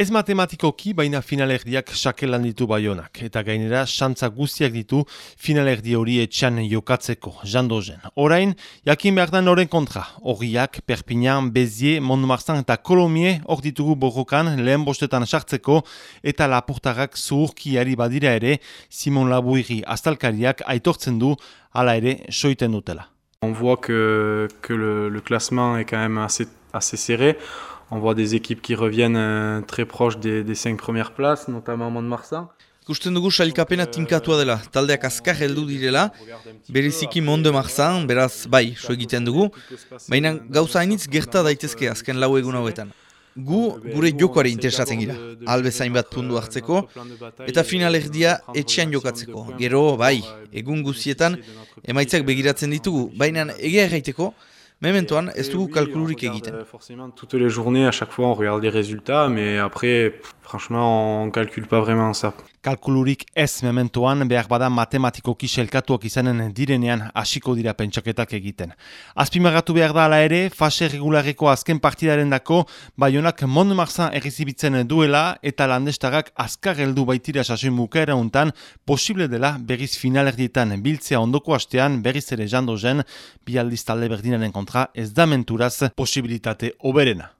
Ez matematikoki, baina finalerdiak sakelan ditu baionak, eta gainera xantza guztiak ditu finalerdi hori etxan jokatzeko, jandozen. Orain, jakin behar da noren kontra, horiak, Perpignan, Bezie, Montmarsan eta Kolomie hor ditugu borrokan lehen bostetan sartzeko, eta lapurtarrak zuhurkiari badira ere, Simon Labuiri astalkariak aitortzen du, hala ere, soiten dutela. On voit que, que le, le classement est quand même assez, assez serré. On voit des équipes qui reviennent euh, très proches des, des cinq premières places, notamment Mont-de-Marsan. Ikusten dugu sailkapena tinkatua dela, taldeak azkar heldu direla, bereziki Monde Marzan, beraz bai, so egiten dugu, baina gauza hainitz gerta daitezke azken lau egun hauetan. Gu gure jokoari interesatzen gira, albe bat pundu hartzeko, eta finalerdia etxean jokatzeko. Gero, bai, egun guztietan, emaitzak begiratzen ditugu, baina egia erraiteko, Mementoan, ez dugu kalkulurik egiten. Forcément, toutes les journées, à chaque fois, on regarde les résultats, mais après, franchement, on calcule pas vraiment ça. Kalkulurik ez mementoan behar bada matematikoki selkatuak izanen direnean hasiko dira pentsaketak egiten. Azpimagatu behar da ala ere, fase regulareko azken partidaren dako, Bayonak Monde Marsan errezibitzen duela eta landestagak azkar heldu baitira sasoin mukaera untan, posible dela berriz finalerdietan biltzea ondoko hastean berriz ere jando zen, bi aldiz talde berdinaren kontra ez da menturaz posibilitate oberena.